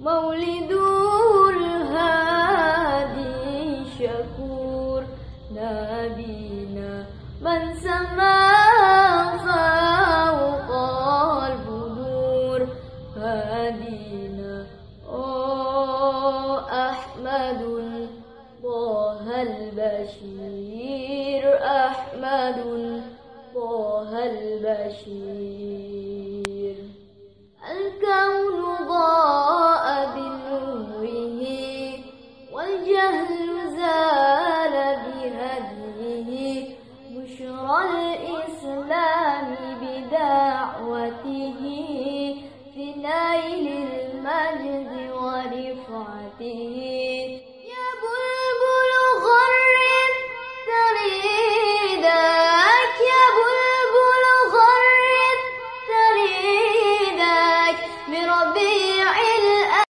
مولده الهادي شكور نبينا من سما فوق البدور. هادينا أحمد طه البشير. أحمد طه البشير. هذه بشرى الإسلام بدعوته في نيل المجد ورفعته. بربي